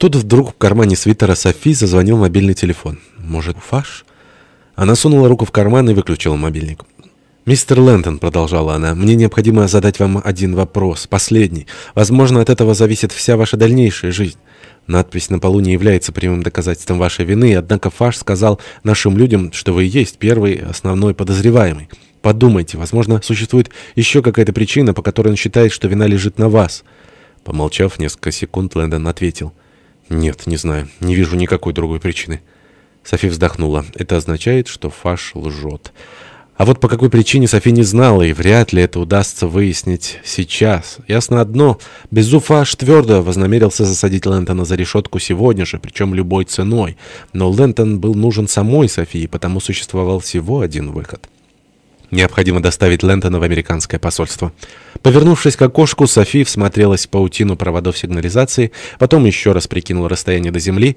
Тут вдруг в кармане свитера Софи зазвонил мобильный телефон. «Может, фаш?» Она сунула руку в карман и выключила мобильник. «Мистер Лэнтон», — продолжала она, — «мне необходимо задать вам один вопрос, последний. Возможно, от этого зависит вся ваша дальнейшая жизнь». Надпись на полу не является прямым доказательством вашей вины, однако Фаш сказал нашим людям, что вы есть первый основной подозреваемый. Подумайте, возможно, существует еще какая-то причина, по которой он считает, что вина лежит на вас. Помолчав несколько секунд, Лэндон ответил. «Нет, не знаю. Не вижу никакой другой причины». Софи вздохнула. «Это означает, что Фаш лжет». А вот по какой причине Софи не знала, и вряд ли это удастся выяснить сейчас. Ясно одно, Безуфаш твердо вознамерился засадить Лэнтона за решетку сегодня же, причем любой ценой. Но Лэнтон был нужен самой Софии, потому существовал всего один выход. Необходимо доставить Лэнтона в американское посольство. Повернувшись к окошку, Софи всмотрелась в паутину проводов сигнализации, потом еще раз прикинула расстояние до земли,